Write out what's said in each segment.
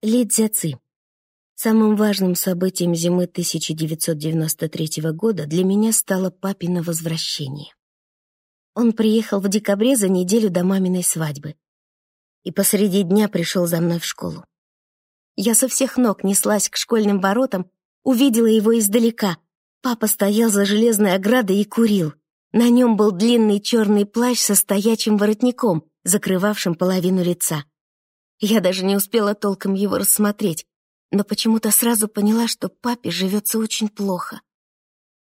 Ли Цзяци. Самым важным событием зимы 1993 года для меня стало папино возвращение. Он приехал в декабре за неделю до маминой свадьбы и посреди дня пришел за мной в школу. Я со всех ног неслась к школьным воротам, увидела его издалека. Папа стоял за железной оградой и курил. На нем был длинный черный плащ со стоячим воротником, закрывавшим половину лица. Я даже не успела толком его рассмотреть, но почему-то сразу поняла, что папе живется очень плохо.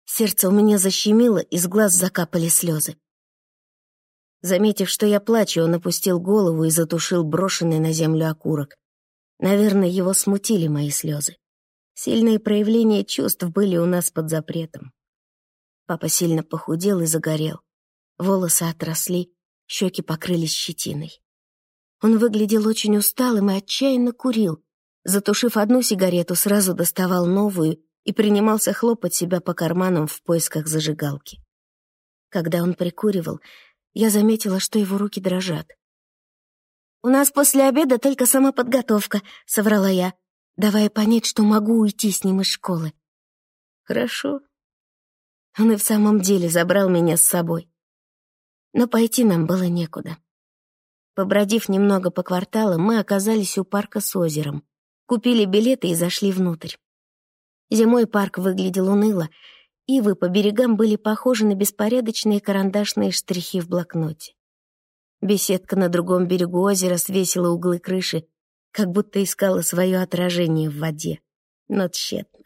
Сердце у меня защемило, из глаз закапали слезы. Заметив, что я плачу, он опустил голову и затушил брошенный на землю окурок. Наверное, его смутили мои слезы. Сильные проявления чувств были у нас под запретом. Папа сильно похудел и загорел. Волосы отросли, щеки покрылись щетиной. Он выглядел очень усталым и отчаянно курил. Затушив одну сигарету, сразу доставал новую и принимался хлопать себя по карманам в поисках зажигалки. Когда он прикуривал, я заметила, что его руки дрожат. «У нас после обеда только самоподготовка», — соврала я, давая понять, что могу уйти с ним из школы. «Хорошо». Он и в самом деле забрал меня с собой. Но пойти нам было некуда. Побродив немного по кварталам, мы оказались у парка с озером. Купили билеты и зашли внутрь. Зимой парк выглядел уныло, ивы по берегам были похожи на беспорядочные карандашные штрихи в блокноте. Беседка на другом берегу озера свесила углы крыши, как будто искала свое отражение в воде. Но тщетно.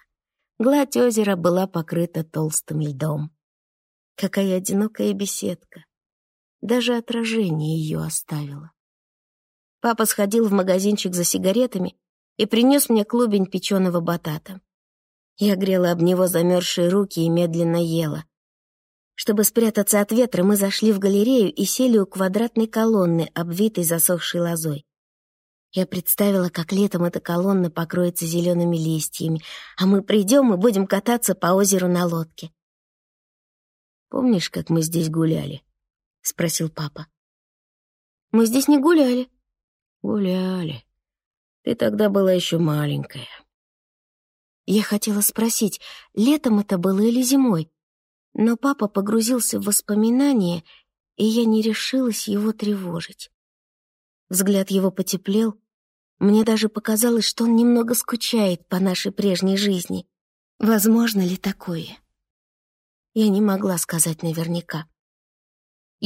Гладь озера была покрыта толстым льдом. Какая одинокая беседка. Даже отражение ее оставило. Папа сходил в магазинчик за сигаретами и принес мне клубень печеного батата. Я грела об него замерзшие руки и медленно ела. Чтобы спрятаться от ветра, мы зашли в галерею и сели у квадратной колонны, обвитой засохшей лозой. Я представила, как летом эта колонна покроется зелеными листьями, а мы придем и будем кататься по озеру на лодке. «Помнишь, как мы здесь гуляли?» — спросил папа. «Мы здесь не гуляли». «Гуляли. Ты тогда была еще маленькая». Я хотела спросить, летом это было или зимой, но папа погрузился в воспоминания, и я не решилась его тревожить. Взгляд его потеплел. Мне даже показалось, что он немного скучает по нашей прежней жизни. Возможно ли такое? Я не могла сказать наверняка.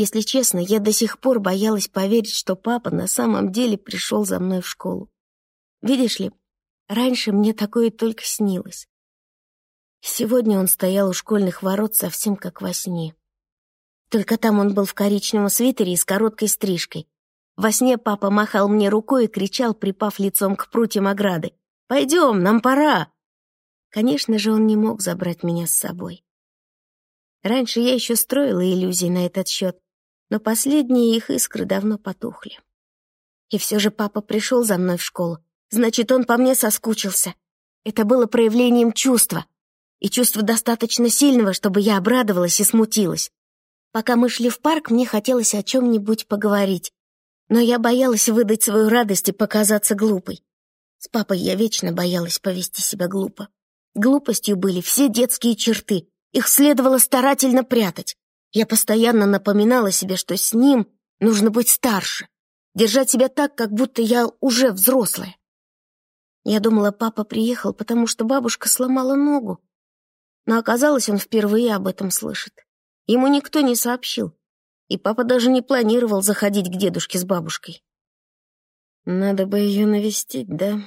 Если честно, я до сих пор боялась поверить, что папа на самом деле пришел за мной в школу. Видишь ли, раньше мне такое только снилось. Сегодня он стоял у школьных ворот совсем как во сне. Только там он был в коричневом свитере и с короткой стрижкой. Во сне папа махал мне рукой и кричал, припав лицом к прутьям ограды. «Пойдем, нам пора!» Конечно же, он не мог забрать меня с собой. Раньше я еще строила иллюзии на этот счет, но последние их искры давно потухли. И все же папа пришел за мной в школу. Значит, он по мне соскучился. Это было проявлением чувства. И чувства достаточно сильного, чтобы я обрадовалась и смутилась. Пока мы шли в парк, мне хотелось о чем-нибудь поговорить. Но я боялась выдать свою радость и показаться глупой. С папой я вечно боялась повести себя глупо. Глупостью были все детские черты, их следовало старательно прятать. Я постоянно напоминала себе, что с ним нужно быть старше, держать себя так, как будто я уже взрослая. Я думала, папа приехал, потому что бабушка сломала ногу. Но оказалось, он впервые об этом слышит. Ему никто не сообщил, и папа даже не планировал заходить к дедушке с бабушкой. «Надо бы ее навестить, да?»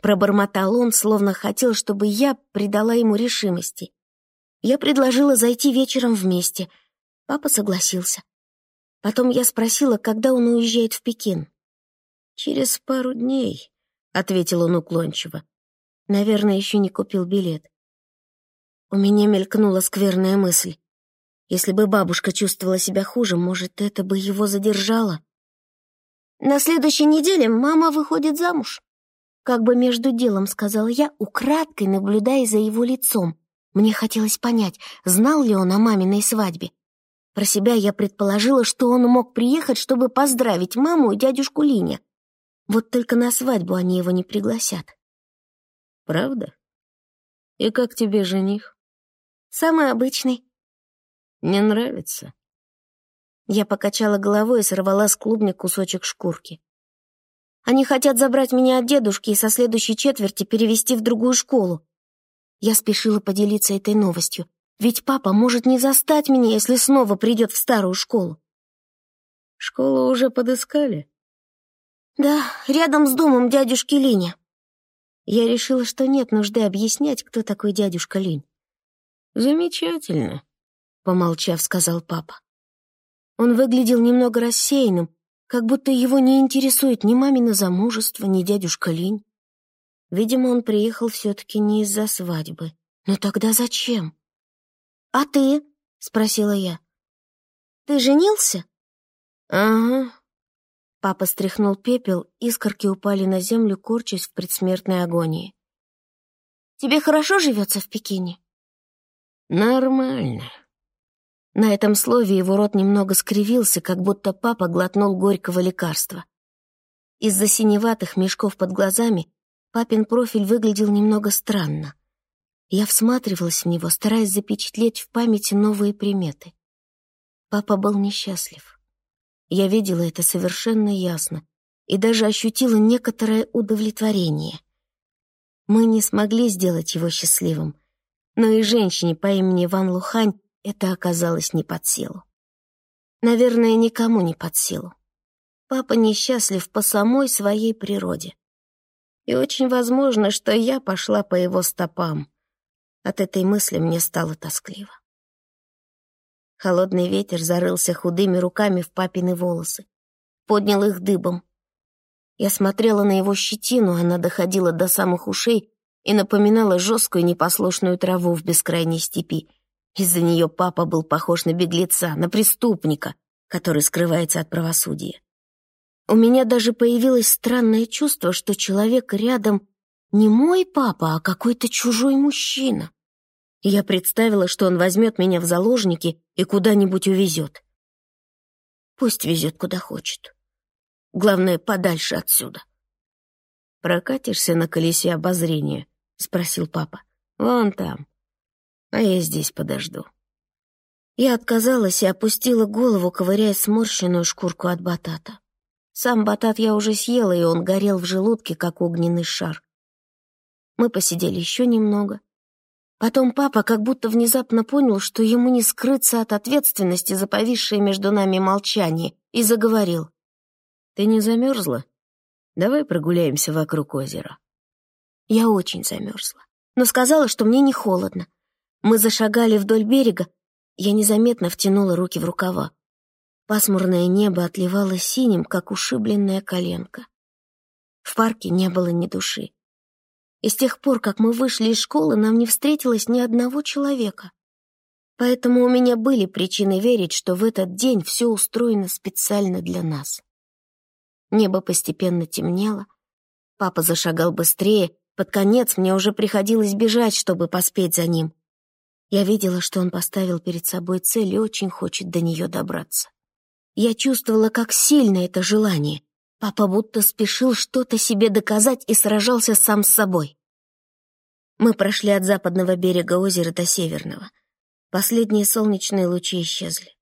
Пробормотал он, словно хотел, чтобы я придала ему решимости. Я предложила зайти вечером вместе. Папа согласился. Потом я спросила, когда он уезжает в Пекин. «Через пару дней», — ответил он уклончиво. «Наверное, еще не купил билет». У меня мелькнула скверная мысль. Если бы бабушка чувствовала себя хуже, может, это бы его задержало. «На следующей неделе мама выходит замуж», — как бы между делом сказала я, украдкой наблюдая за его лицом. Мне хотелось понять, знал ли он о маминой свадьбе. Про себя я предположила, что он мог приехать, чтобы поздравить маму и дядюшку Линя. Вот только на свадьбу они его не пригласят. Правда? И как тебе жених? Самый обычный. Не нравится? Я покачала головой и сорвала с клубня кусочек шкурки. Они хотят забрать меня от дедушки и со следующей четверти перевести в другую школу. Я спешила поделиться этой новостью, ведь папа может не застать меня, если снова придет в старую школу. Школу уже подыскали? Да, рядом с домом дядюшки Линя. Я решила, что нет нужды объяснять, кто такой дядюшка Линь. Замечательно, помолчав, сказал папа. Он выглядел немного рассеянным, как будто его не интересует ни мамино замужество, ни дядюшка Линь. Видимо, он приехал все-таки не из-за свадьбы. Но тогда зачем? «А ты?» — спросила я. «Ты женился?» «Ага». Папа стряхнул пепел, искорки упали на землю, корчась в предсмертной агонии. «Тебе хорошо живется в Пекине?» «Нормально», на этом слове его рот немного скривился, как будто папа глотнул горького лекарства. Из-за синеватых мешков под глазами папин профиль выглядел немного странно. Я всматривалась в него, стараясь запечатлеть в памяти новые приметы. Папа был несчастлив. Я видела это совершенно ясно и даже ощутила некоторое удовлетворение. Мы не смогли сделать его счастливым, но и женщине по имени Ван Лухань это оказалось не под силу. Наверное, никому не под силу. Папа несчастлив по самой своей природе. И очень возможно, что я пошла по его стопам. От этой мысли мне стало тоскливо. Холодный ветер зарылся худыми руками в папины волосы, поднял их дыбом. Я смотрела на его щетину, она доходила до самых ушей и напоминала жесткую непослушную траву в бескрайней степи — из-за нее папа был похож на беглеца, на преступника, который скрывается от правосудия. У меня даже появилось странное чувство, что человек рядом не мой папа, а какой-то чужой мужчина. Я представила, что он возьмет меня в заложники и куда-нибудь увезет. Пусть везет куда хочет. Главное, подальше отсюда. «Прокатишься на колесе обозрения?» — спросил папа. «Вон там» а я здесь подожду». Я отказалась и опустила голову, ковыряя сморщенную шкурку от батата. Сам батат я уже съела, и он горел в желудке, как огненный шар. Мы посидели еще немного. Потом папа как будто внезапно понял, что ему не скрыться от ответственности за повисшее между нами молчание, и заговорил. «Ты не замерзла? Давай прогуляемся вокруг озера». Я очень замерзла, но сказала, что мне не холодно. Мы зашагали вдоль берега, я незаметно втянула руки в рукава. Пасмурное небо отливало синим, как ушибленная коленка. В парке не было ни души. И с тех пор, как мы вышли из школы, нам не встретилось ни одного человека. Поэтому у меня были причины верить, что в этот день все устроено специально для нас. Небо постепенно темнело. Папа зашагал быстрее. Под конец мне уже приходилось бежать, чтобы поспеть за ним. Я видела, что он поставил перед собой цель и очень хочет до нее добраться. Я чувствовала, как сильно это желание. Папа будто спешил что-то себе доказать и сражался сам с собой. Мы прошли от западного берега озера до северного. Последние солнечные лучи исчезли.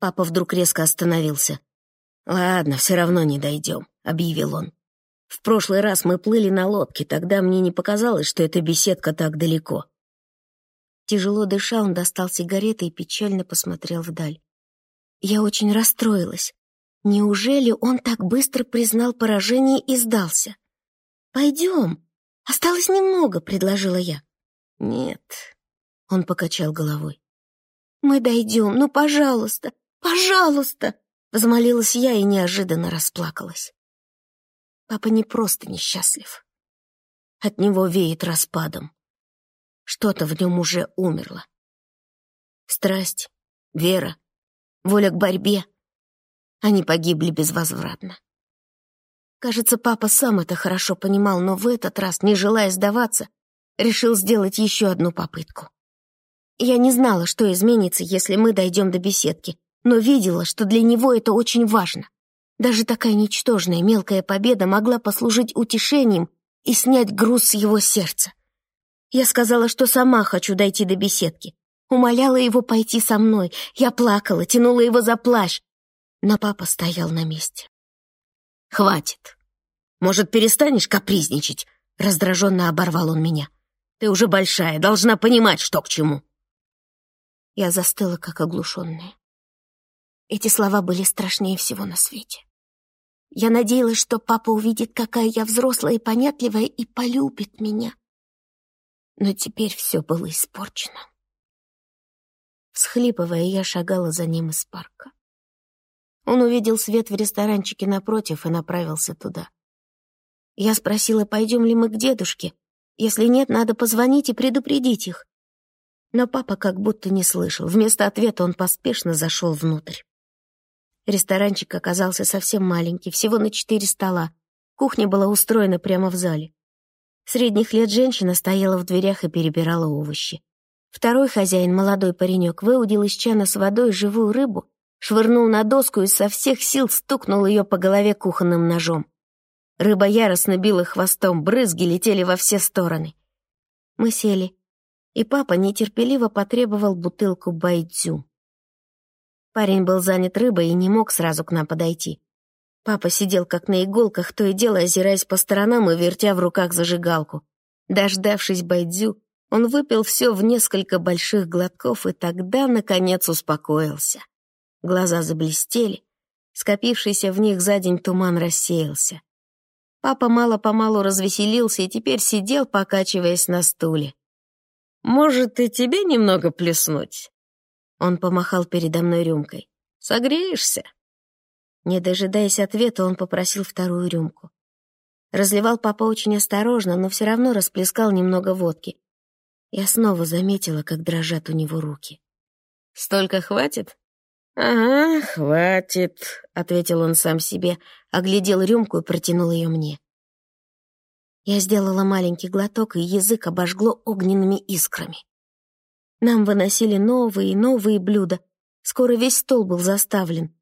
Папа вдруг резко остановился. «Ладно, все равно не дойдем», — объявил он. «В прошлый раз мы плыли на лодке, тогда мне не показалось, что эта беседка так далеко. Тяжело дыша, он достал сигареты и печально посмотрел вдаль. Я очень расстроилась. Неужели он так быстро признал поражение и сдался? «Пойдем. Осталось немного», — предложила я. «Нет», — он покачал головой. «Мы дойдем, ну, пожалуйста, пожалуйста!» Взмолилась я и неожиданно расплакалась. Папа не просто несчастлив. От него веет распадом. Что-то в нем уже умерло. Страсть, вера, воля к борьбе. Они погибли безвозвратно. Кажется, папа сам это хорошо понимал, но в этот раз, не желая сдаваться, решил сделать еще одну попытку. Я не знала, что изменится, если мы дойдем до беседки, но видела, что для него это очень важно. Даже такая ничтожная мелкая победа могла послужить утешением и снять груз с его сердца. Я сказала, что сама хочу дойти до беседки. Умоляла его пойти со мной. Я плакала, тянула его за плащ. Но папа стоял на месте. «Хватит. Может, перестанешь капризничать?» Раздраженно оборвал он меня. «Ты уже большая, должна понимать, что к чему». Я застыла, как оглушенная. Эти слова были страшнее всего на свете. Я надеялась, что папа увидит, какая я взрослая и понятливая, и полюбит меня. Но теперь все было испорчено. Всхлипывая, я шагала за ним из парка. Он увидел свет в ресторанчике напротив и направился туда. Я спросила, пойдем ли мы к дедушке. Если нет, надо позвонить и предупредить их. Но папа как будто не слышал. Вместо ответа он поспешно зашел внутрь. Ресторанчик оказался совсем маленький, всего на четыре стола. Кухня была устроена прямо в зале. Средних лет женщина стояла в дверях и перебирала овощи. Второй хозяин, молодой паренек, выудил из чана с водой живую рыбу, швырнул на доску и со всех сил стукнул ее по голове кухонным ножом. Рыба яростно била хвостом, брызги летели во все стороны. Мы сели, и папа нетерпеливо потребовал бутылку байдзю. Парень был занят рыбой и не мог сразу к нам подойти. Папа сидел как на иголках, то и дело озираясь по сторонам и вертя в руках зажигалку. Дождавшись байдзю, он выпил все в несколько больших глотков и тогда, наконец, успокоился. Глаза заблестели, скопившийся в них за день туман рассеялся. Папа мало-помалу развеселился и теперь сидел, покачиваясь на стуле. «Может, и тебе немного плеснуть?» Он помахал передо мной рюмкой. «Согреешься?» Не дожидаясь ответа, он попросил вторую рюмку. Разливал папа очень осторожно, но все равно расплескал немного водки. Я снова заметила, как дрожат у него руки. «Столько хватит?» «Ага, хватит», — ответил он сам себе, оглядел рюмку и протянул ее мне. Я сделала маленький глоток, и язык обожгло огненными искрами. Нам выносили новые и новые блюда. Скоро весь стол был заставлен.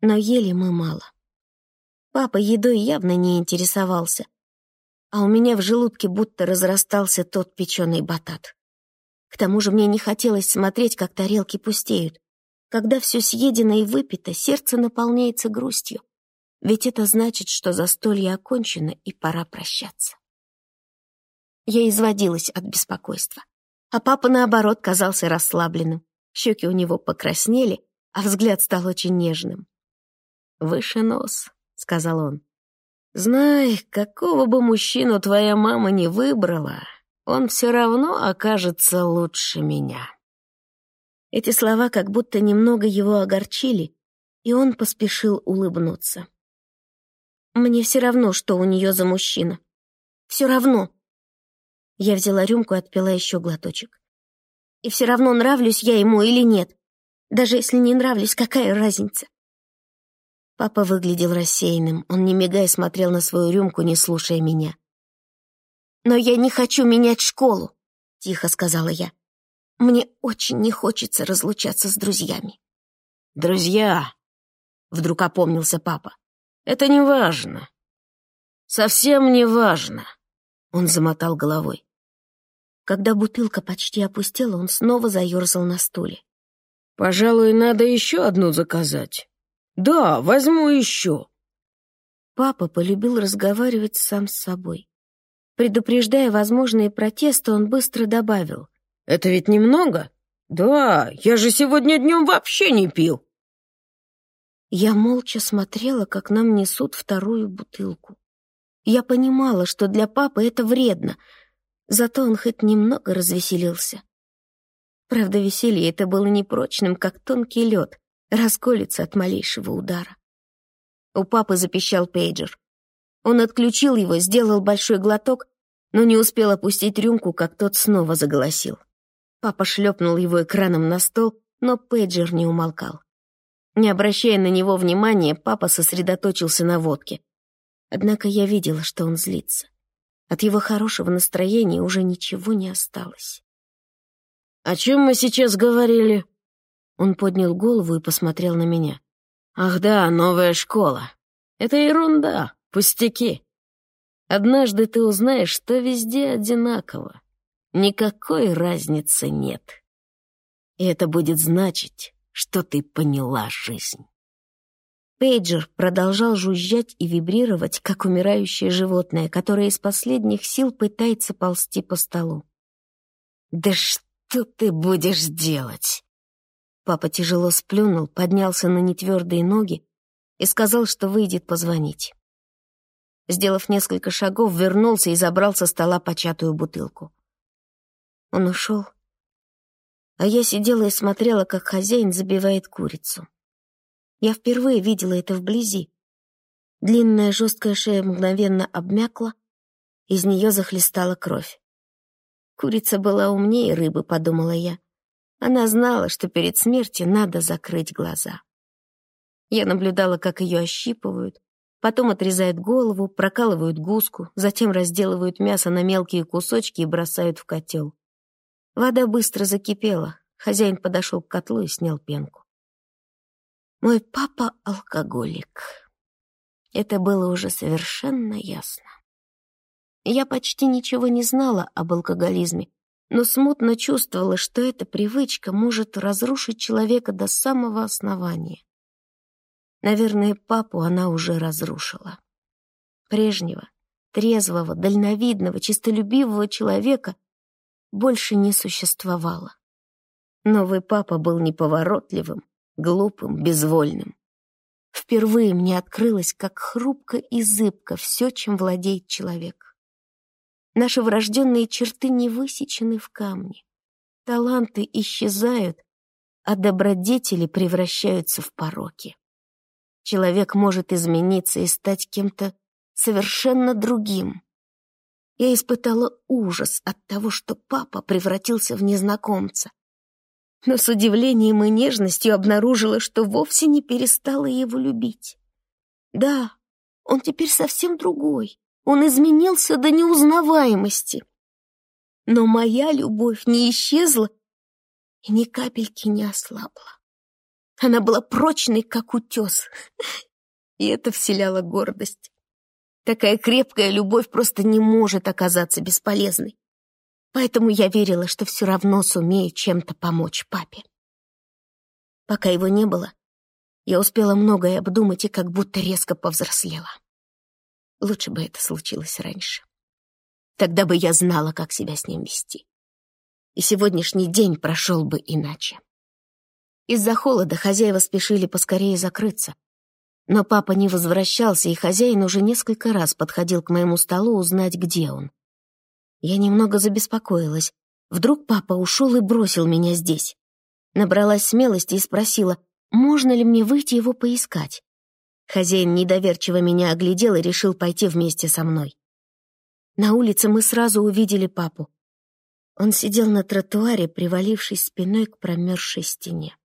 Но ели мы мало. Папа едой явно не интересовался. А у меня в желудке будто разрастался тот печеный батат. К тому же мне не хотелось смотреть, как тарелки пустеют. Когда все съедено и выпито, сердце наполняется грустью. Ведь это значит, что застолье окончено и пора прощаться. Я изводилась от беспокойства. А папа, наоборот, казался расслабленным. Щеки у него покраснели, а взгляд стал очень нежным. «Выше нос», — сказал он. «Знай, какого бы мужчину твоя мама не выбрала, он все равно окажется лучше меня». Эти слова как будто немного его огорчили, и он поспешил улыбнуться. «Мне все равно, что у нее за мужчина. Все равно». Я взяла рюмку и отпила еще глоточек. «И все равно, нравлюсь я ему или нет. Даже если не нравлюсь, какая разница?» Папа выглядел рассеянным. Он, не мигая, смотрел на свою рюмку, не слушая меня. «Но я не хочу менять школу», — тихо сказала я. Мне очень не хочется разлучаться с друзьями. «Друзья!» — вдруг опомнился папа. «Это не важно. Совсем не важно!» Он замотал головой. Когда бутылка почти опустела, он снова заерзал на стуле. «Пожалуй, надо еще одну заказать. Да, возьму еще». Папа полюбил разговаривать сам с собой. Предупреждая возможные протесты, он быстро добавил. Это ведь немного? Да, я же сегодня днем вообще не пил. Я молча смотрела, как нам несут вторую бутылку. Я понимала, что для папы это вредно, зато он хоть немного развеселился. Правда, веселье это было непрочным, как тонкий лед, расколется от малейшего удара. У папы запищал пейджер. Он отключил его, сделал большой глоток, но не успел опустить рюмку, как тот снова заголосил. Папа шлепнул его экраном на стол, но пейджер не умолкал. Не обращая на него внимания, папа сосредоточился на водке. Однако я видела, что он злится. От его хорошего настроения уже ничего не осталось. «О чем мы сейчас говорили?» Он поднял голову и посмотрел на меня. «Ах да, новая школа. Это ерунда, пустяки. Однажды ты узнаешь, что везде одинаково. Никакой разницы нет. И это будет значить, что ты поняла жизнь. Пейджер продолжал жужжать и вибрировать, как умирающее животное, которое из последних сил пытается ползти по столу. «Да что ты будешь делать?» Папа тяжело сплюнул, поднялся на нетвердые ноги и сказал, что выйдет позвонить. Сделав несколько шагов, вернулся и забрал со стола початую бутылку. Он ушел, а я сидела и смотрела, как хозяин забивает курицу. Я впервые видела это вблизи. Длинная жесткая шея мгновенно обмякла, из нее захлестала кровь. Курица была умнее рыбы, подумала я. Она знала, что перед смертью надо закрыть глаза. Я наблюдала, как ее ощипывают, потом отрезают голову, прокалывают гуску, затем разделывают мясо на мелкие кусочки и бросают в котел. Вода быстро закипела, хозяин подошел к котлу и снял пенку. Мой папа — алкоголик. Это было уже совершенно ясно. Я почти ничего не знала об алкоголизме, но смутно чувствовала, что эта привычка может разрушить человека до самого основания. Наверное, папу она уже разрушила. Прежнего, трезвого, дальновидного, чистолюбивого человека больше не существовало. Новый папа был неповоротливым, глупым, безвольным. Впервые мне открылось, как хрупко и зыбко все, чем владеет человек. Наши врожденные черты не высечены в камне. Таланты исчезают, а добродетели превращаются в пороки. Человек может измениться и стать кем-то совершенно другим. Я испытала ужас от того, что папа превратился в незнакомца, но с удивлением и нежностью обнаружила, что вовсе не перестала его любить. Да, он теперь совсем другой. Он изменился до неузнаваемости. Но моя любовь не исчезла и ни капельки не ослабла. Она была прочной, как утес, и это вселяло гордость. Такая крепкая любовь просто не может оказаться бесполезной. Поэтому я верила, что все равно сумею чем-то помочь папе. Пока его не было, я успела многое обдумать и как будто резко повзрослела. Лучше бы это случилось раньше. Тогда бы я знала, как себя с ним вести. И сегодняшний день прошел бы иначе. Из-за холода хозяева спешили поскорее закрыться. Но папа не возвращался, и хозяин уже несколько раз подходил к моему столу узнать, где он. Я немного забеспокоилась. Вдруг папа ушел и бросил меня здесь. Набралась смелости и спросила, можно ли мне выйти его поискать. Хозяин недоверчиво меня оглядел и решил пойти вместе со мной. На улице мы сразу увидели папу. Он сидел на тротуаре, привалившись спиной к промерзшей стене.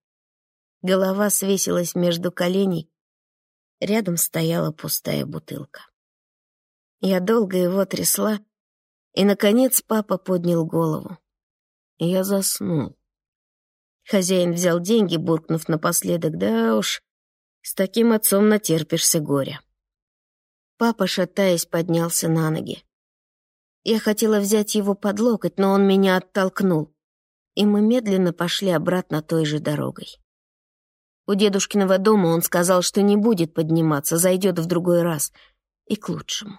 Голова свесилась между коленей, рядом стояла пустая бутылка. Я долго его трясла, и, наконец, папа поднял голову. Я заснул. Хозяин взял деньги, буркнув напоследок, да уж, с таким отцом натерпишься горя. Папа, шатаясь, поднялся на ноги. Я хотела взять его под локоть, но он меня оттолкнул, и мы медленно пошли обратно той же дорогой. У дедушкиного дома он сказал, что не будет подниматься, зайдет в другой раз, и к лучшему.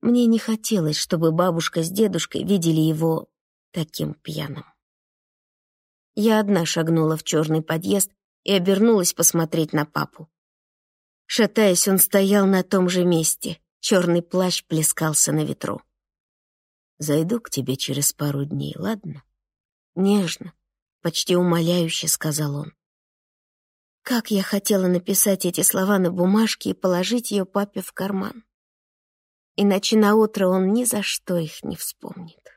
Мне не хотелось, чтобы бабушка с дедушкой видели его таким пьяным. Я одна шагнула в черный подъезд и обернулась посмотреть на папу. Шатаясь, он стоял на том же месте. Черный плащ плескался на ветру. «Зайду к тебе через пару дней, ладно?» Нежно, почти умоляюще сказал он. Как я хотела написать эти слова на бумажке и положить ее папе в карман иначе на утро он ни за что их не вспомнит.